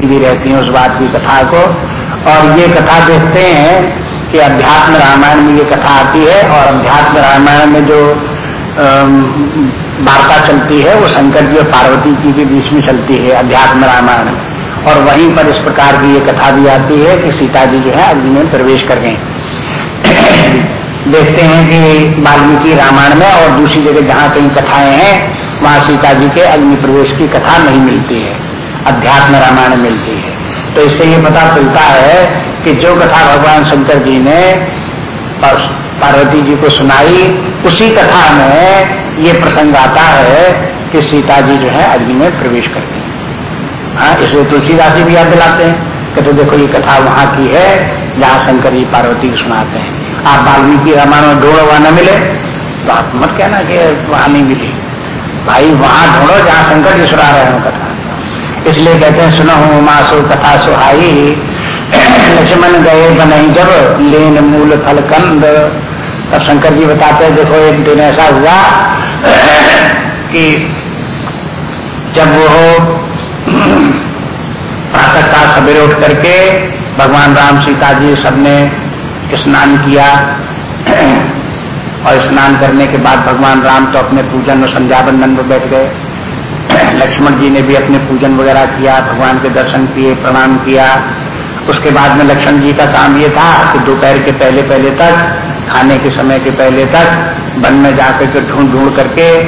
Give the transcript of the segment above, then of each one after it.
भी रहती है उस बात की कथा को। और ये कथा देखते हैं कि अध्यात्म रामायण में ये कथा आती है और अध्यात्म रामायण में जो वार्ता चलती है, वो शंकर जी और पार्वती जी के बीच में चलती है अध्यात्म रामायण। और वहीं पर इस प्रकार की ये कथा भी आती है कि सीता जी जो है अग्नि में प्रवेश कर गए देखते हैं कि वाल्मीकि रामायण में और दूसरी जगह जहाँ कहीं कथाएँ हैं, वहाँ सीता जी के अग्नि प्रवेश की कथा नहीं मिलती है। अध्यात्म रामायण मिलती है। तो इससे ये पता चलता है कि जो कथा भगवान शंकर जी ने पार्वती जी को सुनाई, उसी कथा में ये प्रसंग आता है कि सीता जी जो है अग्नि में प्रवेश करती है। हाँ इसलिए तुलसीदास जी भी याद दिलाते हैं कि तो देखो ये कथा वहाँ की है, जहाँ शंकर जी पार्वती को सुनाते हैं। आप वाल्मीकि रामायण में ढूंढो, वहाँ न मिले तो आप मत कहना कि वहाँ नहीं मिली। भाई, वहाँ ढूंढो जहाँ शंकर जी सुना रहे हो कथा। इसलिए कहते हैं, सुनो माँ सो कथा सुहाई लक्ष्मण गए बनाई जब, लेन मूल फल कंद। तब शंकर जी बताते हैं, देखो एक दिन ऐसा हुआ कि जब वो प्रातः काल सवेरे उठ करके भगवान राम सीता जी सबने स्नान किया और स्नान करने के बाद भगवान राम तो अपने पूजन और संध्या बंधन में बैठ गए। लक्ष्मण जी ने भी अपने पूजन वगैरह किया, भगवान के दर्शन किए, प्रणाम किया। उसके बाद में लक्ष्मण जी का काम ये था कि दोपहर के पहले पहले तक, खाने के समय के पहले तक, वन में जाकर के ढूंढ ढूंढ करके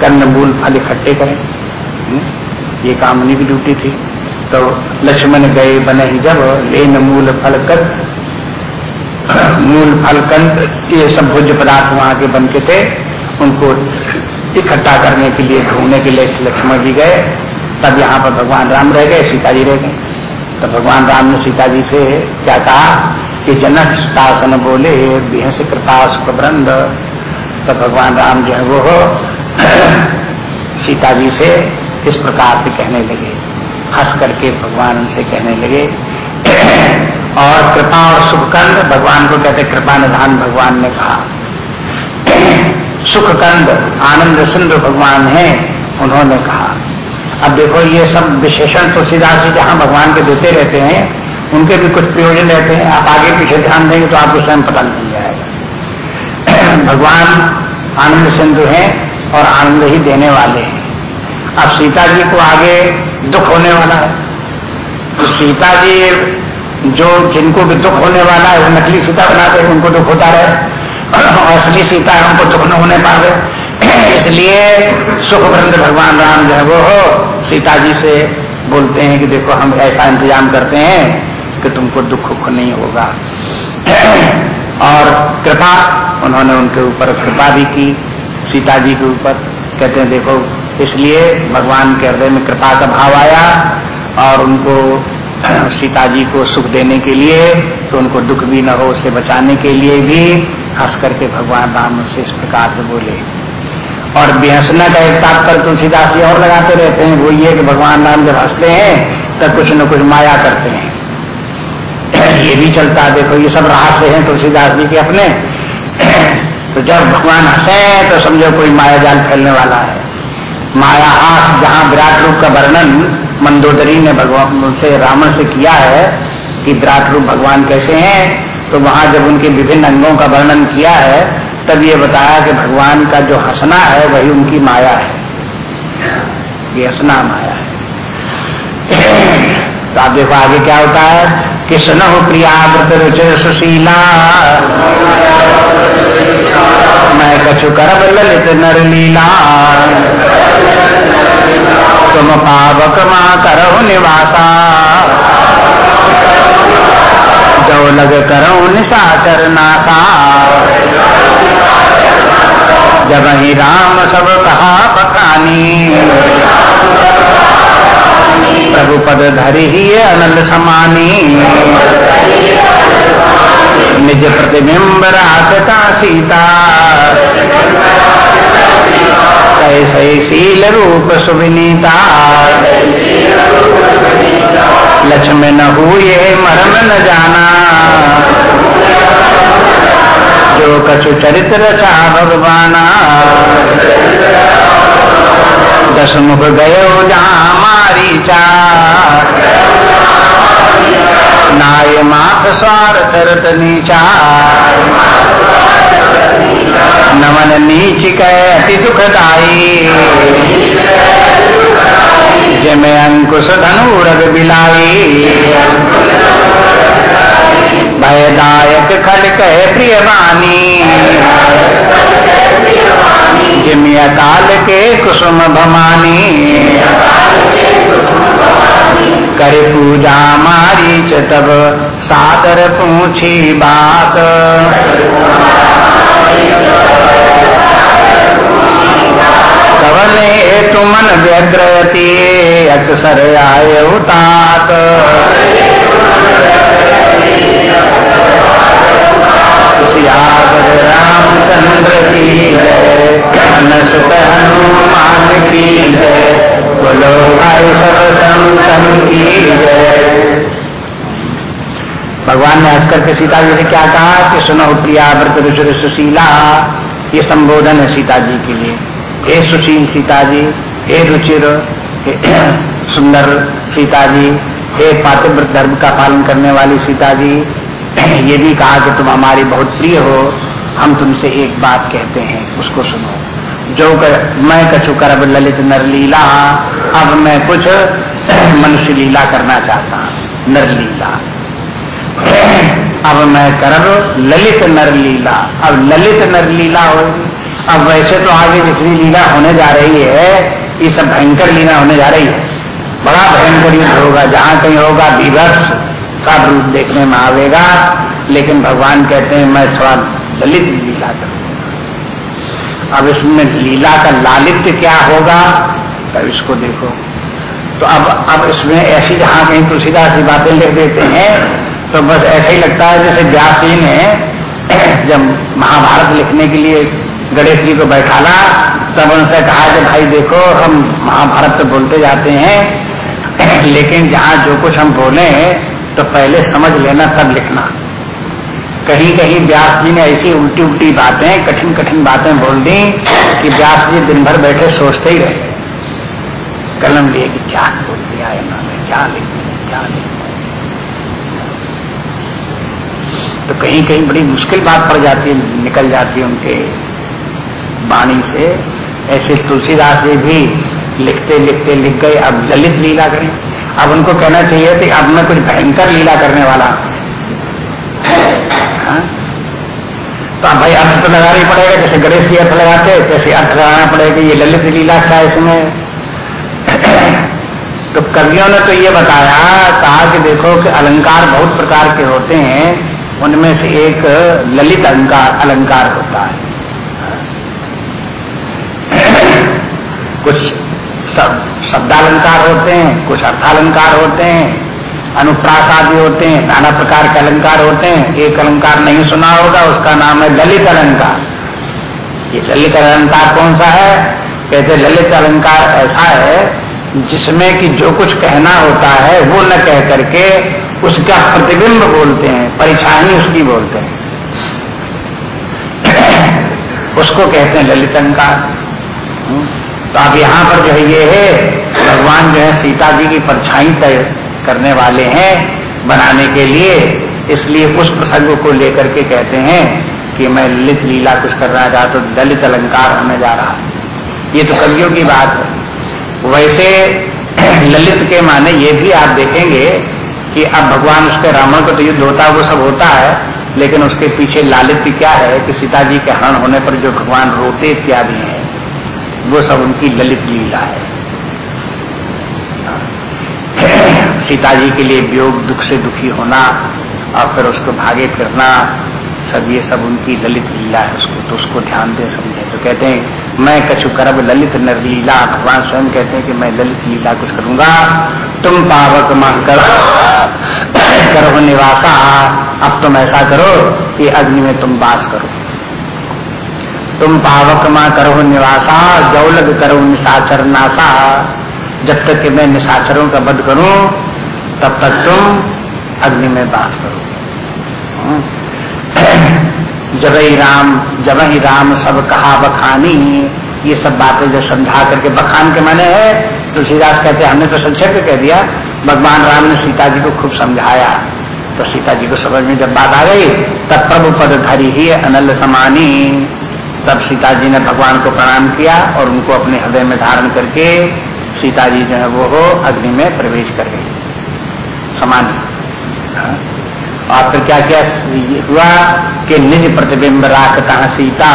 कन्न मूल फल इकट्ठे करें। हम्म? ये काम उन्हीं की ड्यूटी थी। तो लक्ष्मण गए बने ही जब, लेन मूल फल कर मूल फल कंद ये सब भोज्य पदार्थ वहाँ के बन के थे। उनको इकट्ठा करने के लिए, ढूँढने के लिए लक्ष्मण जी गए। तब यहाँ पर भगवान राम रह गए सीता जी रह गए। तो भगवान राम ने सीता जी से क्या कहा कि जनक शासन बोले, बिहस कृपा सुखवृंद तो भगवान राम जो है वो सीता जी से इस प्रकार से कहने लगे। हंस करके भगवान उनसे कहने लगे। और कृपा और सुखकंद भगवान को कहते कृपा निधान भगवान ने कहा। सुख कंद आनंद सिंधु भगवान है, उन्होंने कहा। अब देखो, ये सब विशेषण तुलसीदास जी जहाँ भगवान के देते रहते हैं, उनके भी कुछ प्रयोजन रहते हैं। आप आगे पीछे ध्यान देंगे तो आपको स्वयं पता नहीं जाएगा। भगवान आनंद सिंधु हैं और आनंद ही देने वाले हैं। अब सीता जी को आगे दुख होने वाला है। तो सीता जी जो जिनको भी दुख होने वाला है, वो नकली सीता बनाते हैं उनको दुख होता रहे। असली सीता हमको दुख न होने पावे इसलिए सुख वृंद भगवान राम जो है, वो सीता जी से बोलते हैं कि देखो, हम ऐसा इंतज़ाम करते हैं कि तुमको दुख दुख नहीं होगा। और कृपा, उन्होंने उनके ऊपर कृपा भी की, सीता जी के ऊपर। कहते हैं, देखो, इसलिए भगवान के हृदय में कृपा का भाव आया और उनको, सीता जी को सुख देने के लिए तो उनको दुख भी न हो, उसे बचाने के लिए भी हंस करके भगवान राम से इस प्रकार से बोले। और बेहसना का एक तात्पर्य तुलसीदास जी और लगाते रहते हैं, वो ये कि भगवान राम जब हँसते हैं, तब कुछ न कुछ माया करते हैं। ये भी चलता है, देखो, ये सब रहस्य हैं तुलसीदास जी के अपने। तो जब भगवान हंसे तो समझो कोई माया जाल फैलने वाला है। माया हास, जहाँ विराट रूप का वर्णन मंदोदरी ने भगवान से, रावण से किया है कि विराट रूप भगवान कैसे हैं तो वहाँ जब उनके विभिन्न अंगों का वर्णन किया है, तब ये बताया कि भगवान का जो हंसना है, वही उनकी माया है। ये हंसना माया है। तो आप देखो आगे क्या होता है? हो प्रियावृत रुचिर सुशीला। मैं कछु करब ललित नर लीला तुम पावक माँ करो निवासा। लग करो निशाचर नासा। जब ही राम सब कहा बखानी। प्रभु पद धरी ही अनल समानी। निज प्रतिबिंब रात का सीता। कैसे शील रूप सुविनीता। लक्ष्मण हुए मरम न जाना। जो कछु चरित्र रचा भगवाना। दस मुख गयो जहाँ मारीचा नाय माथ स्वार तरत नीचा। नमन नीच अति दुखदाई जिमे अंकुश धनु रग बिलाई भयदायक खल कह प्रिय वाणी जिमि अकाल के कुसुम भमानी कर पूजा मारी च तब सादर पूछी बात। कवने तुमन व्यग्रती अक्सर आय उतात श्याम रामचंद्र की जय। भगवान ने हंसकर के सीता जी से क्या कहा कि सुनो प्रिया व्रत रुचि सुशीला ये संबोधन है सीता जी के लिए। हे सुशील सीता जी हे रुचिर सुंदर सीता जी हे पातिव्रत धर्म का पालन करने वाली सीता जी ये भी कहा कि तुम हमारी बहुत प्रिय हो हम तुमसे एक बात कहते हैं उसको सुनो। जो कर, मैं कछु करब ललित नरलीला अब मैं कुछ मनुष्य लीला करना चाहता हूँ नर लीला अब मैं करब, ललित नर लीला। अब ललित नर लीला होगी अब वैसे तो आगे जितनी लीला होने जा रही है, ये सब भयंकर लीला होने जा रही है। बड़ा भयंकर युद्ध होगा, जहाँ कहीं होगा विभत्स का रूप देखने में आवेगा। लेकिन भगवान कहते हैं, मैं थोड़ा ललित लीला करूँगा। अब इसमें लीला का लालित्य क्या होगा, तब इसको देखो। तो अब अब इसमें ऐसी जहाँ कहीं तुलसीदास की बातें लिख देते हैं तो बस ऐसे ही लगता है जैसे व्यास जी ने जब महाभारत लिखने के लिए गणेश जी को बैठाला, तब उनसे कहा कि भाई देखो, हम महाभारत तो बोलते जाते हैं, लेकिन जहाँ जो कुछ हम बोले तो पहले समझ लेना, तब लिखना। कहीं कहीं व्यास जी ने ऐसी उल्टी उल्टी बातें कठिन कठिन बातें बोल दी कि व्यास जी दिन भर बैठे सोचते ही रहे। कलम लिए कि क्या बोल दिया इन्होंने, क्या लिख क्या लिख तो कहीं कहीं बड़ी मुश्किल बात पड़ जाती है, निकल जाती है उनके वाणी से। ऐसे तुलसीदास जी भी लिखते लिखते लिख गए, अब ललित लीला करें। अब उनको कहना चाहिए कि अब मैं कुछ भयंकर लीला करने वाला हाँ? तो अब भाई अर्थ तो लगाना ही पड़ेगा, जैसे गणेश जी अर्थ लगाते कैसे अर्थ लगाना पड़ेगा, ये ललित लीला क्या है इसमें? तो कवियों ने तो ये बताया, कहा कि देखो कि अलंकार बहुत प्रकार के होते हैं उनमें से एक ललित अलंकार अलंकार होता है। कुछ शब्दालंकार होते हैं, कुछ अर्थालंकार होते हैं अनुप्रास आदि होते हैं, नाना प्रकार के अलंकार होते हैं। एक अलंकार नहीं सुना होगा, उसका नाम है ललित अलंकार। ये ललित अलंकार कौन सा है? कहते ललित अलंकार ऐसा है जिसमें कि जो कुछ कहना होता है, वो न कह करके उसका प्रतिबिंब बोलते हैं परिछाई उसकी बोलते हैं। उसको कहते हैं ललित अलंकार तो अब यहाँ पर जो है ये है, भगवान जो है सीता जी की परछाई तय करने वाले हैं बनाने के लिए। इसलिए उस प्रसंग को लेकर के कहते हैं कि मैं ललित लीला कुछ करना चाहता तो दलित अलंकार होने जा रहा ये तो कवियों की बात है। वैसे ललित के माने ये भी आप देखेंगे कि अब भगवान उसके रावण को तो युद्ध होता है वो सब होता है, लेकिन उसके पीछे लालित्य क्या है कि सीता जी के हरण होने पर जो भगवान रोते इत्यादि हैं, वो सब उनकी ललित लीला है। सीता जी के लिए वियोग दुख से दुखी होना और फिर उसको भागे फिरना सब ये सब उनकी ललित लीला है, उसको तो उसको ध्यान दे समझे। तो कहते हैं, मैं कछु करब ललित नर लीला भगवान स्वयं कहते हैं कि मैं ललित लीला कुछ करूँगा। तुम पावक माँ कर करो निवासा। अब तुम ऐसा करो कि अग्नि में तुम वास करो। तुम पावक माँ करो निवासा, जौलग करो निशाचर नासा। जब तक कि मैं निशाचरों का वध करूँ, तब तक तुम अग्नि में वास करो। जब ही राम जब ही राम, सब कहा बखानी। ये सब बातें जो समझा करके बखान के माने है, तुलसीदास कहते हमने तो संक्षेप कह दिया, भगवान राम ने सीता जी को खूब समझाया। तो सीता जी को समझ में जब बात आ गई, तब प्रभु पद धरी ही अनल समानी। तब सीता जी ने भगवान को प्रणाम किया और उनको अपने हृदय में धारण करके सीता जी जो है वो अग्नि में प्रवेश कर गई। समान। हाँ। और फिर क्या क्या हुआ कि निज प्रतिबिंब राख कहा सीता,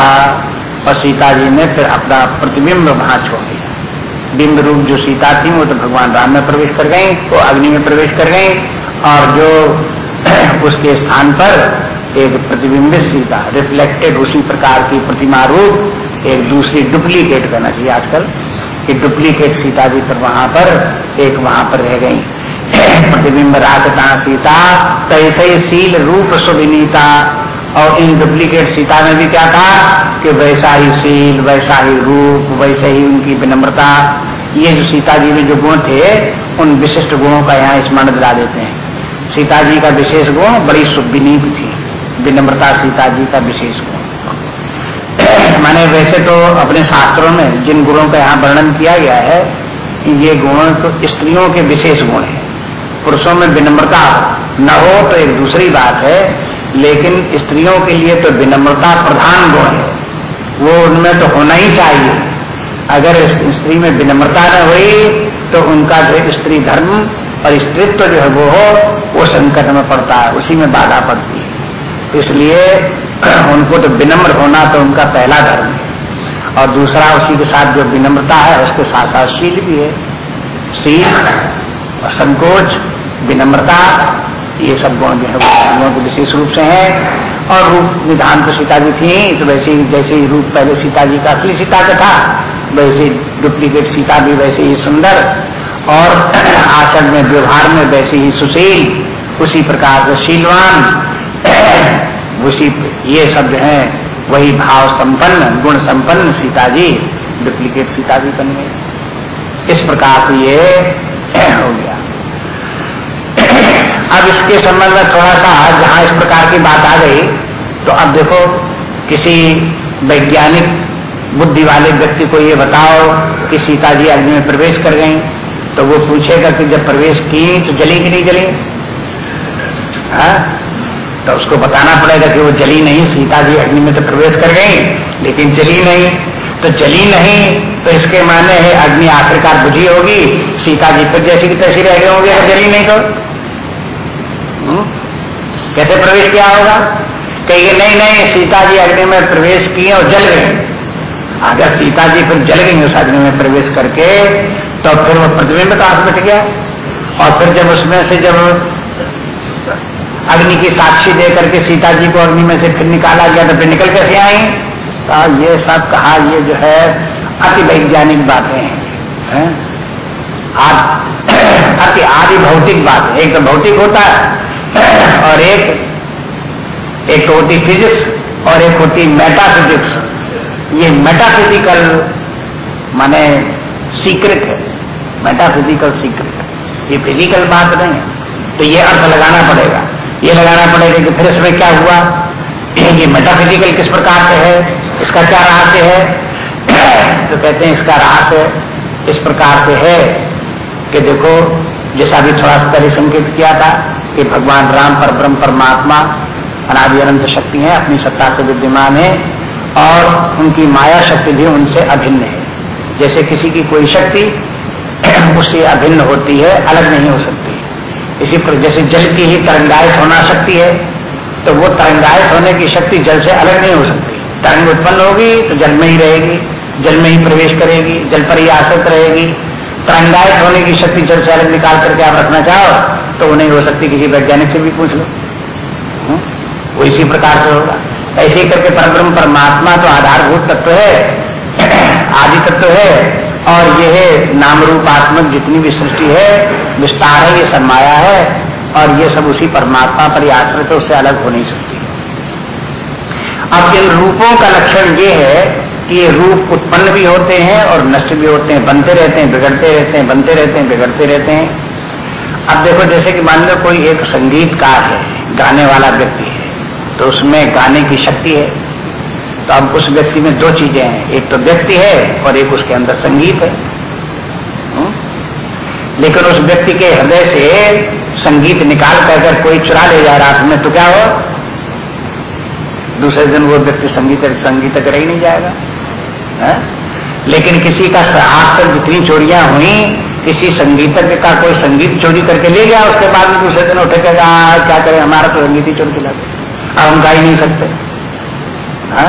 और सीता जी ने फिर अपना प्रतिबिंब वहाँ छोड़ दिया। बिंब रूप जो सीता थी, वो तो भगवान राम में प्रवेश कर गई, वो अग्नि में प्रवेश कर गई, और जो उसके स्थान पर एक प्रतिबिंबित सीता रिफ्लेक्टेड उसी प्रकार की प्रतिमा रूप, एक दूसरी डुप्लीकेट करना चाहिए आजकल, कि डुप्लीकेट सीता जी पर वहाँ पर, एक वहाँ पर रह गई। प्रतिबिंब राखता सीता तैसे ही सील रूप सुविनीता और इन डुप्लीकेट सीता में भी क्या कहा कि वैसा ही सील वैसा ही रूप, वैसे ही उनकी विनम्रता, ये जो सीता जी में जो गुण थे, उन विशिष्ट गुणों का यहाँ स्मरण दिला देते हैं। सीता जी का विशेष गुण बड़ी सुविनीत थी, विनम्रता सीता जी का विशेष गुण। माने वैसे तो अपने शास्त्रों में जिन गुणों का यहाँ वर्णन किया गया है, ये गुण तो स्त्रियों के विशेष गुण है। पुरुषों में विनम्रता न हो तो एक दूसरी बात है, लेकिन स्त्रियों के लिए तो विनम्रता प्रधान गुण है। वो उनमें तो होना ही चाहिए। अगर स्त्री में विनम्रता न हुई तो उनका जो स्त्री धर्म और स्त्रीत्व जो है वो हो, वो संकट में पड़ता है, उसी में बाधा पड़ती है। इसलिए उनको तो विनम्र होना तो उनका पहला धर्म है। और दूसरा उसी के साथ जो विनम्रता है, उसके साथ साथ शील भी है। शील और संकोच, विनम्रता, ये सब गुण जो है, वो के विशेष रूप से हैं। और रूप निधान तो सीता जी थी तो वैसे ही जैसे ही रूप पहले सीता जी का असली सीता का था, वैसे डुप्लीकेट सीता भी वैसे ही सुंदर। और आचरण में, व्यवहार में वैसे ही सुशील, उसी प्रकार से शीलवान। उसी ये शब्द है, वही भाव संपन्न, गुण संपन्न सीता जी, डुप्लीकेट सीता जी बन गई इस प्रकार से ये हो गया। अब इसके संबंध में थोड़ा सा जहाँ इस प्रकार की बात आ गई तो अब देखो, किसी वैज्ञानिक बुद्धि वाले व्यक्ति को ये बताओ कि सीता जी अग्नि में प्रवेश कर गई तो वो पूछेगा कि जब प्रवेश की तो जली कि नहीं जली? हाँ? तो उसको बताना पड़ेगा कि वो जली नहीं, सीता जी अग्नि में तो प्रवेश कर गई, लेकिन जली नहीं। तो जली नहीं तो इसके माने है अग्नि आखिरकार बुझी होगी। सीता जी फिर जैसी की तैसी रह गए होंगे अगर जली नहीं तो? हुँ? कैसे प्रवेश किया होगा? कहिए, नहीं नहीं, सीता जी अग्नि में प्रवेश किए और जल गए। अगर सीता जी फिर जल गई उस अग्नि में प्रवेश करके तो फिर वो प्रतिबिंब से बच गया। और फिर जब उसमें से जब अग्नि की साक्षी दे करके सीता जी को अग्नि में से फिर निकाला गया तो फिर निकल कैसे आई? तो ये सब कहा, ये जो है, अति वैज्ञानिक बातें हैं। अति आदि भौतिक बात। एक तो भौतिक होता है, और एक एक तो होती फिजिक्स और एक होती मेटाफिजिक्स ये मेटाफिजिकल माने सीक्रेट है। मेटाफिजिकल सीक्रेट ये फ़िज़िकल बात नहीं है। तो ये अर्थ लगाना पड़ेगा। ये लगाना पड़ेगा कि फिर इसमें क्या हुआ? ये मेटाफिजिकल किस प्रकार से है? इसका क्या रहस्य है? तो कहते हैं इसका रहस्य इस प्रकार से है कि देखो, जैसा भी थोड़ा सा पहले संकेत किया था कि भगवान राम पर ब्रह्म परमात्मा अनादि अनंत शक्ति है, अपनी सत्ता से विद्यमान है और उनकी माया शक्ति भी उनसे अभिन्न है। जैसे किसी की कोई शक्ति उससे अभिन्न होती है, अलग नहीं हो सकती। इसी पर, जैसे जल की ही तरंगायत होना शक्ति है तो वो तरंगायत होने की शक्ति जल से अलग नहीं हो सकती। तरंग उत्पन्न होगी तो जल में ही रहेगी, जल में ही प्रवेश करेगी, जल पर ही आश्रित रहेगी। तरंगायत होने की शक्ति जल से अलग निकाल करके आप रखना चाहो तो वो नहीं हो सकती, किसी वैज्ञानिक से भी पूछ लो। हम्म? वो इसी प्रकार से होगा। ऐसे करके परब्रह्म परमात्मा तो आधारभूत तत्व है, आदि तत्व है, और यह नाम रूपात्मक जितनी भी सृष्टि है, विस्तार है, ये सब माया है, और ये सब उसी परमात्मा पर आश्रित है, उससे अलग हो नहीं सकती। अब इन रूपों का लक्षण ये है कि ये रूप उत्पन्न भी होते हैं और नष्ट भी होते हैं, बनते रहते हैं, बिगड़ते रहते हैं, बनते रहते हैं, बिगड़ते रहते हैं। अब देखो, जैसे कि मान लो कोई एक संगीतकार है, गाने वाला व्यक्ति है तो उसमें गाने की शक्ति है। तो अब उस व्यक्ति में दो चीज़ें हैं, एक तो व्यक्ति है और एक उसके अंदर संगीत है। लेकिन उस व्यक्ति के हृदय से संगीत निकाल कर अगर कोई चुरा ले जाए रात में तो क्या हो? दूसरे दिन वो व्यक्ति संगीत संगीत कर ही नहीं जाएगा, है? लेकिन किसी का हाथ तक जितनी चोरियाँ हुई, किसी संगीतज्ञ का कोई संगीत चोरी करके ले गया, उसके बाद में दूसरे दिन उठे कर क्या करें, हमारा तो संगीत ही चोरी खिला अब हम गा ही नहीं सकते हा?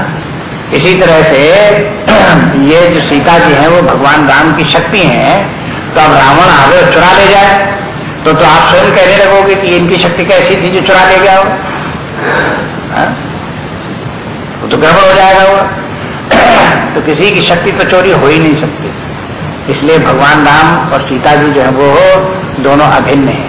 इसी तरह से ये जो सीता जी हैं, वो भगवान राम की शक्ति हैं तो अब रावण आगे चुरा ले जाए तो तो आप स्वयं कहने लगोगे कि इनकी शक्ति कैसी थी जो चुरा ले गया हो हाँ? वो तो गड़बड़ हो जाएगा वो। तो किसी की शक्ति तो चोरी हो ही नहीं सकती। इसलिए भगवान राम और सीता जी जो है, वो दोनों अभिन्न है।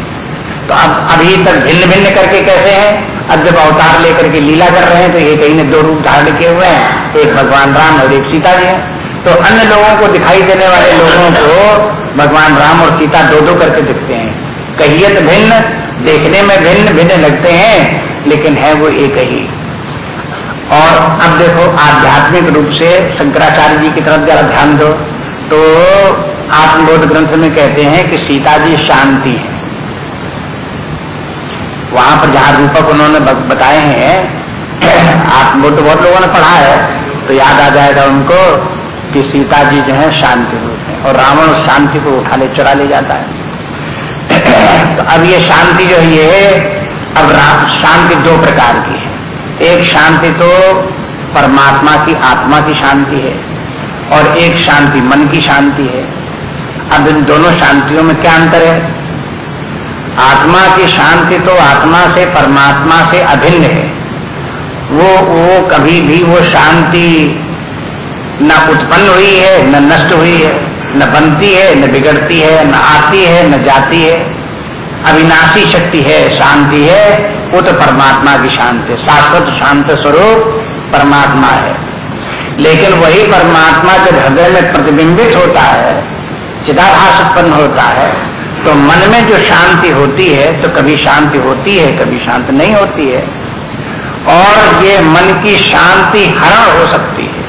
तो अब अभी तक भिन्न भिन्न करके कैसे हैं? अब जब अवतार लेकर के लीला कर रहे हैं तो ये कहीं ने दो रूप धारण किए हुए हैं। एक भगवान राम और एक सीता जी हैं। तो अन्य लोगों को दिखाई देने वाले लोगों को भगवान राम और सीता दो दो करके दिखते हैं। कहिए तो भिन्न, देखने में भिन्न भिन्न लगते हैं, लेकिन है वो एक ही। और अब देखो, आध्यात्मिक रूप से शंकराचार्य जी की तरफ़ जरा ध्यान दो। तो आत्मबोध ग्रंथ में कहते हैं कि सीता जी शांति है। वहाँ पर जहाँ रूपक उन्होंने बताए हैं, आत्मबोध तो बहुत लोगों ने पढ़ा है तो याद आ जाएगा उनको कि सीता जी जो है शांति रूप है और रावण शांति को उठा ले चुरा ले जाता है। तो अब ये शांति जो है, ये अब शांति दो प्रकार की है। एक शांति तो परमात्मा की आत्मा की शांति है और एक शांति मन की शांति है। अब इन दोनों शांतियों में क्या अंतर है? आत्मा की शांति तो आत्मा से परमात्मा से अभिन्न है। वो वो कभी भी वो शांति न उत्पन्न हुई है, न नष्ट हुई है, न बनती है, न बिगड़ती है, न आती है, न जाती है। अविनाशी शक्ति है, शांति है वो तो परमात्मा की शांति शाश्वत शांत स्वरूप परमात्मा है। लेकिन वही परमात्मा जब हृदय में प्रतिबिंबित होता है चिदाभास उत्पन्न होता है तो मन में जो शांति होती है तो कभी शांति होती है कभी शांत नहीं होती है। और ये मन की शांति हरण हो सकती है,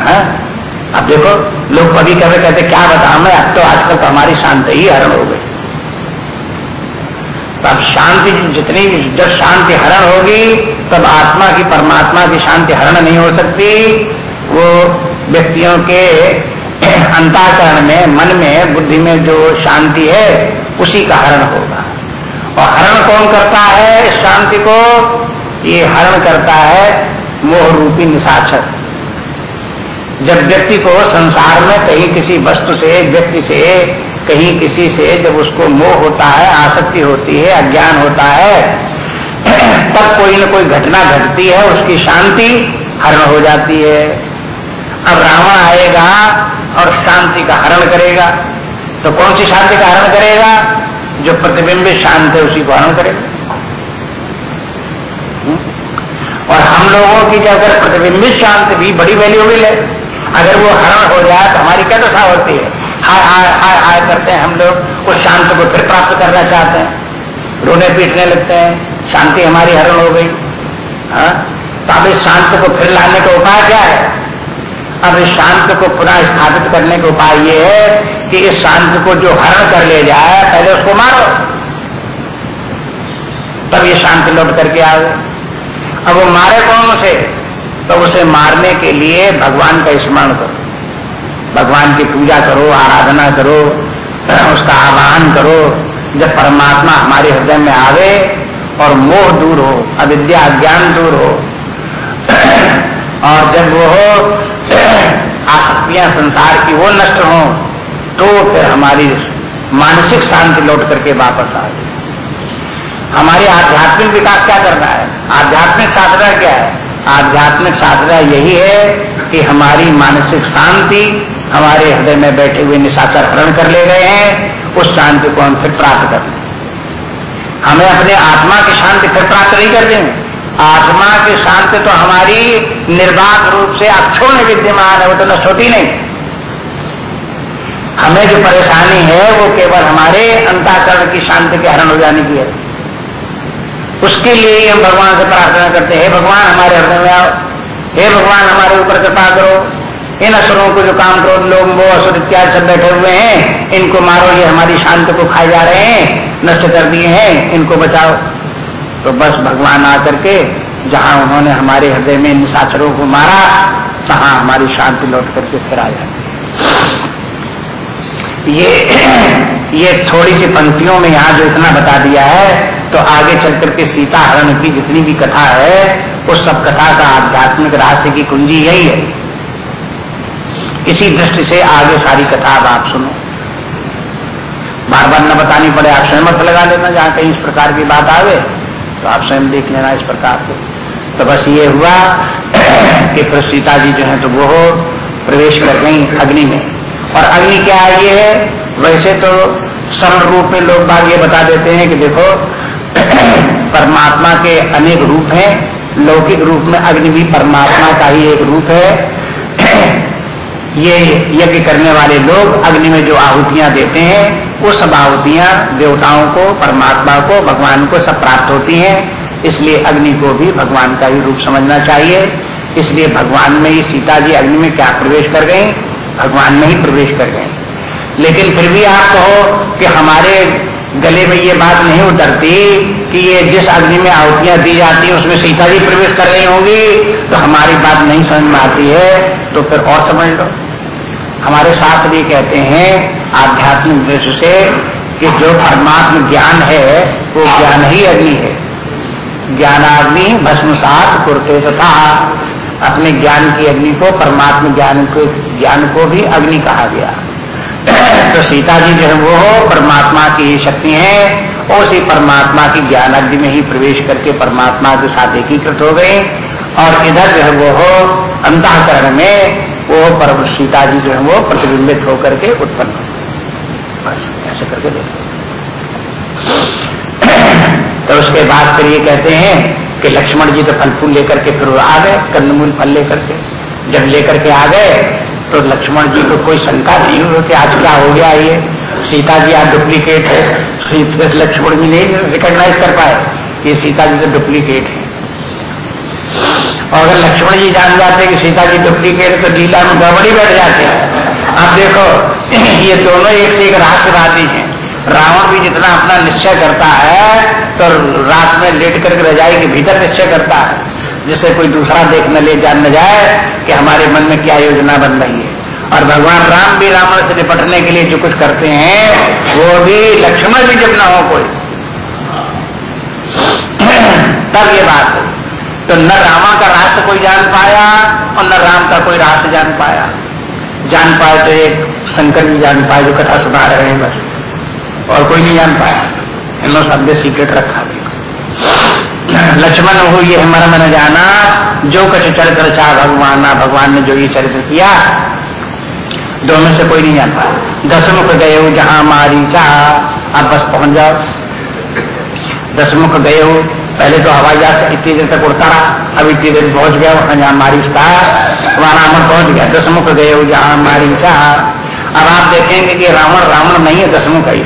है? अब देखो लोग कभी कभी कहते क्या बताऊँ मैं? अब तो आजकल तो हमारी शांति ही हरण हो गई। तब शांति जितनी जब शांति हरण होगी, तब आत्मा की, परमात्मा की शांति हरण नहीं हो सकती। वो व्यक्तियों के अंताकरण में, मन में, बुद्धि में जो शांति है, उसी का हरण होगा। और हरण कौन करता है इस शांति को? ये हरण करता है मोह रूपी निशाचर। जब व्यक्ति को संसार में कहीं किसी वस्तु से, व्यक्ति से कहीं किसी से जब उसको मोह होता है, आसक्ति होती है, अज्ञान होता है, तब कोई न कोई घटना घटती है, उसकी शांति हरण हो जाती है। अब रावण आएगा और शांति का हरण करेगा। तो कौन सी शांति का हरण करेगा? जो प्रतिबिंबित शांत है, उसी को हरण करेगा। हम्म? और हम लोगों की जो अगर प्रतिबिंबित शांति भी बड़ी वैल्यूबल है, अगर वो हरण हो जाए तो हमारी क्या दशा होती है? हाय हाय हाय हाय करते हैं हम लोग। उस शांति को फिर प्राप्त करना चाहते हैं। रोने पीटने लगते हैं। शांति हमारी हरण हो गई। हाँ? तो अब इस शांति को फिर लाने का उपाय क्या है? अब इस शांति को पुनः स्थापित करने का उपाय ये है कि इस शांति को जो हरण कर ले जाए, पहले उसको मारो। तब ये शांति लौट करके आओ अब वो मारे कौन उसे? तो उसे मारने के लिए भगवान का स्मरण करो। भगवान की पूजा करो, आराधना करो, उसका आह्वान करो, जब परमात्मा हमारे हृदय में आवे और मोह दूर हो, अविद्या ज्ञान दूर हो, और जब वो आसक्तियाँ संसार की वो नष्ट हो तो फिर हमारी मानसिक शांति लौट करके वापस आ गई हमारी आध्यात्मिक विकास क्या करना है? आध्यात्मिक साधना क्या है? आध्यात्मिक साधना यही है कि हमारी मानसिक शांति हमारे हृदय में बैठे हुए निशाचर हरण कर ले गए हैं, उस शांति को हम फिर प्राप्त कर हमें अपने आत्मा की शांति फिर प्राप्त नहीं कर देंगे आत्मा की शांति तो हमारी निर्बाध रूप से अक्षोण विद्यमान है, वो तो नष्ट होती नहीं। हमें जो परेशानी है, वो केवल हमारे अंताकरण की शांति के हरण हो जाने की है। उसके लिए हम भगवान से प्रार्थना करते हैं भगवान, हमारे हृदय में आओ। हे भगवान, हमारे ऊपर कृपा करो। इन असुरों को जो काम करो लोग वो असुर इत्यादि सब बैठे हुए हैं, इनको मारो, ये हमारी शांति को खाए जा रहे हैं, नष्ट कर दिए हैं, इनको बचाओ। तो बस भगवान आकर के, जहाँ उन्होंने हमारे हृदय में इन साक्षरों को मारा, तहां हमारी शांति लौट करके फिर आ जाती ये ये थोड़ी सी पंक्तियों में यहाँ जो इतना बता दिया है तो आगे चल करके सीता हरण की जितनी भी कथा है, उस सब कथा का आध्यात्मिक रहस्य की कुंजी यही है। इसी दृष्टि से आगे सारी कथा अब आप सुनो। बार बार न बतानी पड़े, आप स्वयं अर्थ लगा लेना, जहाँ कहीं इस प्रकार की बात आवे तो आप स्वयं देख लेना इस प्रकार से। तो बस ये हुआ कि फिर सीता जी जो है तो वो प्रवेश कर गई अग्नि में। और अग्नि क्या ये है? वैसे तो सरल रूप में लोग बाग ये बता देते हैं कि देखो, परमात्मा के अनेक रूप हैं, लौकिक रूप में अग्नि भी परमात्मा का ही एक रूप है। ये यज्ञ करने वाले लोग अग्नि में जो आहुतियाँ देते हैं, वो सब आहुतियाँ देवताओं को, परमात्मा को, भगवान को सब प्राप्त होती हैं। इसलिए अग्नि को भी भगवान का ही रूप समझना चाहिए। इसलिए भगवान में ही सीता जी अग्नि में क्या प्रवेश कर गए भगवान में ही प्रवेश कर गए लेकिन फिर भी आप कहो कि हमारे गले में ये बात नहीं उतरती कि ये जिस अग्नि में आहुतियाँ दी जाती हैं, उसमें सीता जी प्रवेश कर रही होंगी तो हमारी बात नहीं समझ में आती है तो फिर और समझ लो। हमारे शास्त्र ये कहते हैं, आध्यात्मिक दृष्टि से, कि जो परमात्म ज्ञान है, वो ज्ञान ही अग्नि है। ज्ञानाग्नि भस्म सात कुरते तथा अपने ज्ञान की अग्नि को, परमात्म ज्ञान को ज्ञान को भी अग्नि कहा गया। तो सीता जी जो है वो परमात्मा की शक्ति है, और उसी परमात्मा की ज्ञान अग्नि में ही प्रवेश करके परमात्मा के साथ एकीकृत हो गए, और इधर जो है वो अंतकरण में वो पर सीता जी जो है वो प्रतिबिंबित होकर के उत्पन्न बस, ऐसे करके देखो तो उसके बाद फिर ये कहते हैं कि लक्ष्मण जी तो फल फूल लेकर के फिर आ गए, कंदमूल फल लेकर के। जब लेकर के आ गए तो लक्ष्मण जी को कोई शंका नहीं हुई कि आज क्या हो गया ये। सीता जी आज डुप्लीकेट है। लक्ष्मण जी नहीं रिकॉग्नाइज कर पाए कि सीता जी तो डुप्लीकेट है। और अगर लक्ष्मण जी जान जाते कि सीता जी डुप्लीकेट तो लीला में गड़बड़ी बैठ जाते आप देखो, ये दोनों एक से एक रहस्यवादी हैं। रावण भी जितना अपना निश्चय करता है तो रात में लेट करके रजाई के भीतर निश्चय करता है। जिससे कोई दूसरा देख न ले जान न जाए कि हमारे मन में क्या योजना बन रही है। और भगवान राम भी रावण से निपटने के लिए जो कुछ करते हैं, वो भी लक्ष्मण भी जब हो कोई। तब ये बात है तो न रामा का राष्ट्र कोई जान पाया और न राम का कोई राष्ट्र जान पाया। जान पाए तो एक शंकर भी जान पाए जो कथा सुना रहे हैं बस। और कोई नहीं जान पाया। इन सब सीक्रेट रखा। गया लक्ष्मण हो, ये मर्म न जाना। जो कछ चरित्र चाह भगवान, ना भगवान ने जो ये चरित्र किया, दोनों से कोई नहीं जान पाया। दसमुख गए हो, जहाँ मारी चाह आप बस पहुँच जाओ। दसमुख गए हो पहले तो हवाई जहाज़ इतनी देर तक उड़ता रहा, अब इतनी देर पहुँच गया, वहाँ जहाँ मारी था, वहाँ रावण पहुँच गया दसमुख गए जहाँ मारी चाह अब आप देखेंगे कि रावण रावण नहीं है दसमुख ही।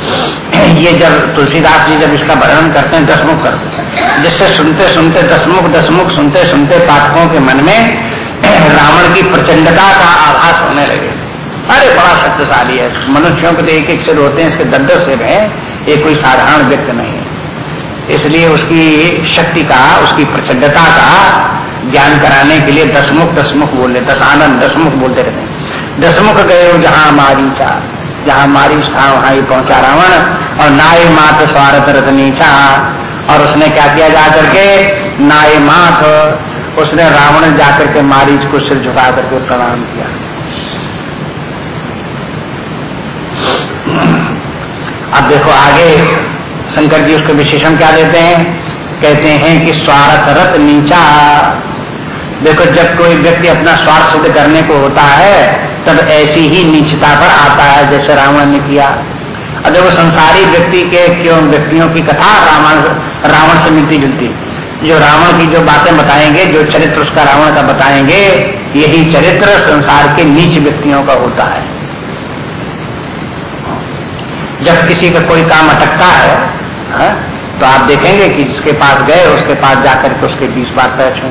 ये जब तुलसीदास जी जब इसका वर्णन करते हैं दसमुख करते हैं जिससे सुनते सुनते दसमुख दसमुख सुनते सुनते पाठकों के मन में रावण की प्रचंडता का आभास होने लगे। अरे, बड़ा शक्तिशाली है। मनुष्यों के तो एक एक सिर होते हैं, इसके दस दस सिर है, ये कोई साधारण व्यक्ति नहीं इसलिए उसकी शक्ति का, उसकी प्रचंडता का ज्ञान कराने के लिए दसमुख दसमुख बोले दस आनंद दसमुख बोलते रहते दसमुख गए जहाँ मारी चार जहाँ मारी था, वहाँ ही पहुँचा रावण, और नाय मात स्वारथ रथ नीचा और उसने क्या किया जा करके? नाय माथ उसने रावण जाकर के मारीच को सिर झुका करके प्रणाम किया। अब देखो आगे शंकर जी उसको विशेषण क्या देते हैं? कहते हैं कि स्वार्थ रथ नीचा। देखो, जब कोई व्यक्ति अपना स्वार्थ सिद्ध करने को होता है, तब ऐसी ही नीचता पर आता है, जैसे रावण ने किया। और देखो, संसारी व्यक्ति के क्यों व्यक्तियों की कथा रावण रावण से मिलती जुलती जो रावण की जो बातें बताएँगे, जो चरित्र उसका रावण का बताएँगे, यही चरित्र संसार के नीच व्यक्तियों का होता है। जब किसी का कोई काम अटकता है हा? तो आप देखेंगे कि जिसके पास गए, उसके पास जाकर के उसके बीस बार छू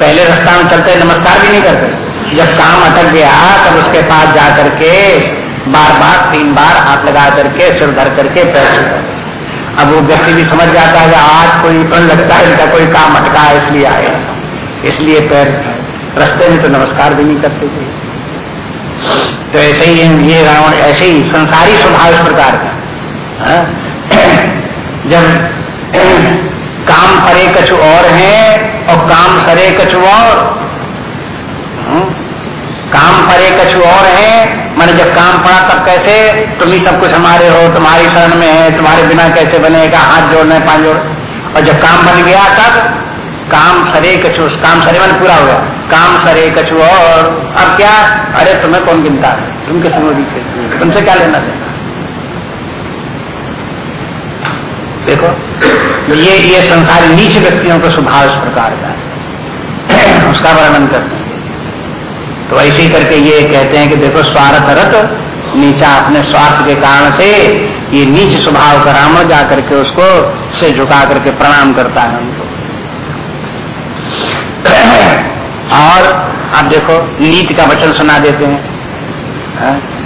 पहले रास्ता में चलते, नमस्कार भी नहीं करते। जब काम अटक गया, तब उसके पास जाकर के बार बार तीन बार हाथ लगा करके, सिर धर करके छू अब वो व्यक्ति भी समझ जाता है आज कोई तो लगता है, इनका कोई काम अटका है, इसलिए आए इसलिए पैर रस्ते में तो नमस्कार भी नहीं करते थे। तो ऐसे ही ये रावण, ऐसे ही संसारी स्वभाव इस प्रकार का हाँ? जब काम परे कछु और है और काम सरे कछु और हाँ? काम परे कछु और है, मैंने जब काम पड़ा तब कैसे? तुम ही सब कुछ हमारे हो, तुम्हारी शरण में है, तुम्हारे बिना कैसे बनेगा? हाथ जोड़ने पाँच जोड़। और जब काम बन गया तब काम सरे कछु, काम सरे मन पूरा हुआ काम सरे कछु और। अब क्या? अरे तुम्हें कौन गिनता है? तुम किस तुमसे क्या लेना देना? देखो, ये ये संसारी नीच व्यक्तियों का स्वभाव इस प्रकार का है। उसका वर्णन करते हैं। तो ऐसे करके ये कहते हैं कि देखो, स्वार्थ रथ नीचा अपने स्वार्थ के कारण से ये नीच स्वभाव का रावण जा करके उसको से झुका करके प्रणाम करता है उनको। और आप देखो, नीति का वचन सुना देते हैं। हाँ?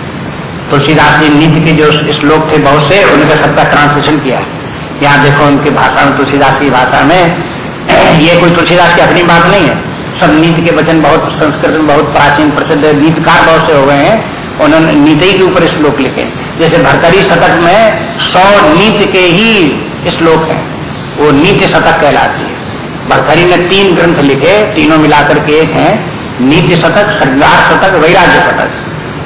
तुलसीदास जी नीति के जो श्लोक थे बहुत से, उनका सबका ट्रांसलेशन किया है। यहाँ देखो उनकी भाषा में तुलसीदास की भाषा में, ये कोई तुलसीदास की अपनी बात नहीं है। सब नीति के वचन बहुत संस्कृत में बहुत प्राचीन प्रसिद्ध गीतकार बहुत से हो गए हैं, उन्होंने नीति के ऊपर श्लोक लिखे। जैसे भरतरी शतक में सौ नीति के ही श्लोक है, वो नीति शतक कहलाती है। भरथरी ने तीन ग्रंथ लिखे, तीनों मिलाकर के एक है, नीति शतक संग्राह शतक, वैराग्य शतक।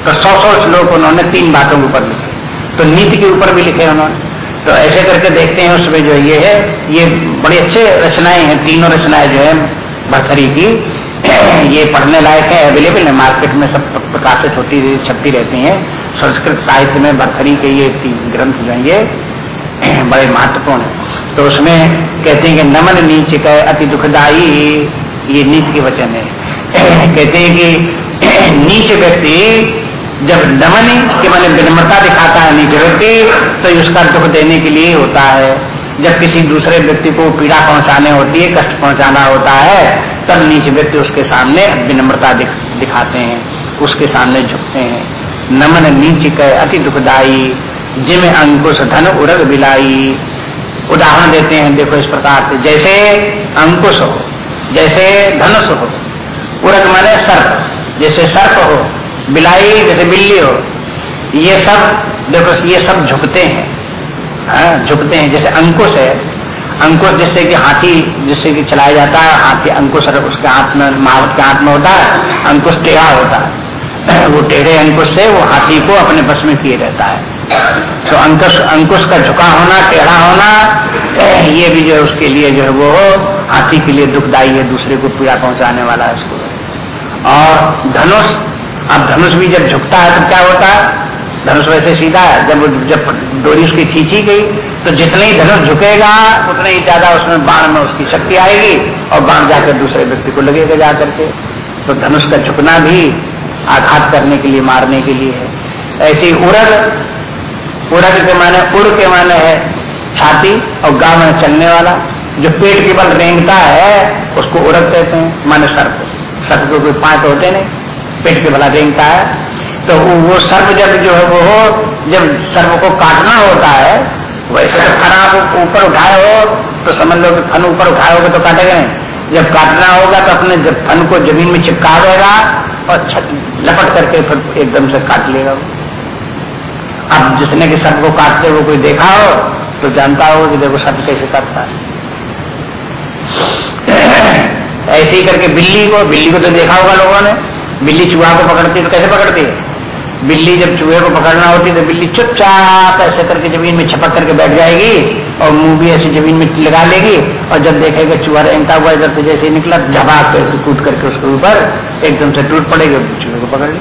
तो सौ सौ श्लोक उन्होंने तीन बातों के ऊपर लिखे। तो नीति के ऊपर भी लिखे उन्होंने। तो ऐसे करके देखते हैं, उसमें जो ये है, ये बड़ी अच्छे रचनाएँ हैं, तीनों रचनाएँ जो है भरथरी की। ये पढ़ने लायक है अवेलेबल है मार्केट में सब प्रकाशित होती, छपती रहती हैं। संस्कृत साहित्य में भरथरी के ये तीन ग्रंथ जो है, ये बड़े महत्वपूर्ण है। तो उसमें कहते हैं कि नमन नीच का अति दुखदाई ये नीच के वचन है। कहते हैं कि नीच व्यक्ति जब नमन के मैंने विनम्रता दिखाता है नीच व्यक्ति तो उसका दुख देने के लिए होता है। जब किसी दूसरे व्यक्ति को पीड़ा पहुँचाने होती है कष्ट पहुंचाना होता है तब नीच व्यक्ति उसके सामने विनम्रता दिख, दिखाते हैं उसके सामने झुकते हैं। नमन नीच कह अति दुखदाई जिम अंकुश धन उरग बिलाई। उदाहरण देते हैं देखो इस प्रकार से जैसे अंकुश हो जैसे धनुष हो उरग माने सर्प जैसे सर्प हो बिलाई जैसे बिल्ली हो ये सब देखो ये सब झुकते हैं। हाँ, झुकते हैं जैसे अंकुश है। अंकुश जैसे कि हाथी जिससे कि चलाया जाता है हाथी अंकुश उसके हाथ में महावत के हाथ में होता है अंकुश टेढ़ा होता है। वो टेढ़े अंकुश से वो हाथी को अपने बस में किए रहता है। तो अंकुश अंकुश का झुका होना टेढ़ा होना ये भी जो है उसके लिए जो है वो हाथी के लिए दुखदायी है दूसरे को पीड़ा पहुँचाने वाला है इसको। और धनुष अब धनुष भी जब झुकता है तो क्या होता है? धनुष वैसे सीधा है। जब जब डोरी उसकी खींची गई तो जितने ही धनुष झुकेगा, उतने ही ज़्यादा उसमें बाण में उसकी शक्ति आएगी और बाण जाकर दूसरे व्यक्ति को लगेगा जाकर के। तो धनुष का झुकना भी आघात करने के लिए, मारने के लिए है। ऐसी उड़द उड़द के माने, उड़ के माने है छाती और गाँव में चलने वाला। जो पेट के बल रेंगता है, उसको उड़द कहते हैं, माने सर्प। सर्प के कोई पाँच होते नहीं। पेट के बला रेंगता है तो वो सर्व जब जो है, वो जब सर्व को काटना होता है, वैसे तो फन आप ऊपर उठाए हो तो समझ लो कि फन ऊपर उठाए होगा तो काटेगा जब काटना होगा तो अपने जब फन को ज़मीन में चिपका देगा और लपट करके फिर एकदम से काट लेगा वो। अब जिसने कि सर्प को काटते हुए कोई देखा हो तो जानता हो कि देखो सर्प कैसे काटता है। ऐसे ही करके बिल्ली को बिल्ली को तो देखा होगा लोगों ने। बिल्ली चूहा को पकड़ती है तो कैसे पकड़ती है? बिल्ली जब चूहे को पकड़ना होती है तो बिल्ली चुपचाप ऐसे करके ज़मीन में छपक करके बैठ जाएगी और मुँह भी ऐसी ज़मीन में लगा लेगी और जब देखेगा चूहा रेंगता हुआ इधर से जैसे निकला करके कूद करके उसके ऊपर एकदम से टूट पड़ेगी चूहे को पकड़ ली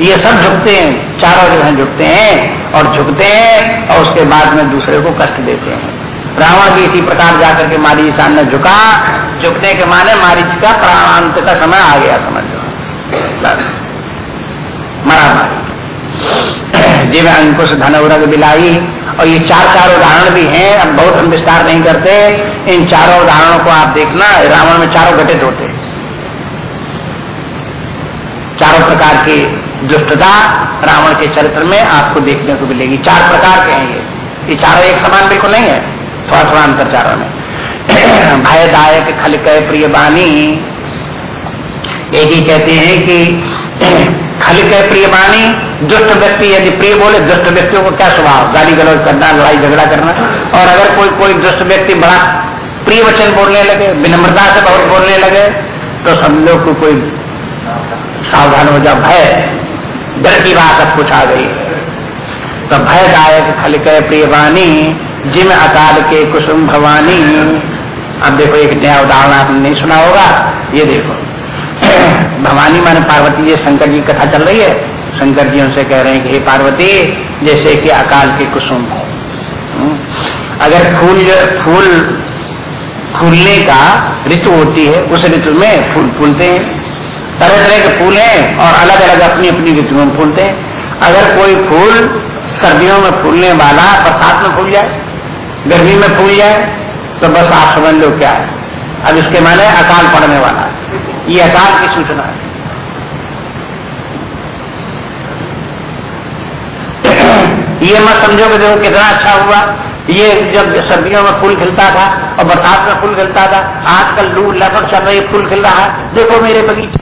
ये सब झुकते हैं, चारों जो है झुकते हैं और झुकते हैं और उसके बाद में दूसरे को कष्ट देते हैं। रावण भी इसी प्रकार जाकर के मारी सामने झुका। झुकने के माने मारिच का प्राणांत का समय आ गया समझ लो मरा मारी जिव अंकुश धन उरग बिलाई और ये चार चार उदाहरण भी हैं, अब बहुत हम विस्तार नहीं करते। इन चारों उदाहरणों को आप देखना, रावण में चारों घटित होते चारों प्रकार की दुष्टता रावण के चरित्र में आपको देखने को मिलेगी। चार प्रकार के हैं ये। ये चारों एक समान बिल्कुल नहीं है थोड़ा थोड़ा अंतर चारों में। भयदायक खल प्रिय बानी एक ही कहते हैं कि, खल कह प्रिय बानी दुष्ट व्यक्ति, यदि प्रिय बोले, दुष्ट व्यक्तियों को क्या स्वभाव? गाली गलौज करना, लड़ाई झगड़ा करना। और अगर कोई कोई दुष्ट व्यक्ति बड़ा प्रिय वचन बोलने लगे, विनम्रता से बहुत बोलने लगे तो लोग को कोई सावधान हो जाओ भय, डर की बात अब कुछ आ गई। तो भयदायक खल कह प्रिय बानी जिम अकाल के कुसुम भवानी। अब देखो, एक नया उदाहरण आपने नहीं सुना होगा, ये देखो। भवानी माने पार्वती जी शंकर जी कथा चल रही है। शंकर जी उनसे कह रहे हैं कि हे पार्वती जैसे कि अकाल के कुसुम है। हम्म, अगर फूल फूल फूलने का ऋतु होती है उस ऋतु में फूल फूलते हैं। तरह तरह के फूल हैं और अलग अलग अपनी अपनी ऋतु में फूलते हैं। अगर कोई फूल सर्दियों में फूलने वाला बरसात में फूल जाए गर्मी में फूल जाए तो बस आप समझ लो क्या है। अब इसके माने अकाल पड़ने वाला है। ये अकाल की सूचना है। ये मत समझो कि देखो कितना अच्छा हुआ। ये जब सर्दियों में फूल खिलता था और बरसात में फूल खिलता था, आजकल लू लगभग चल रही फूल खिल रहा है। देखो मेरे बगीचे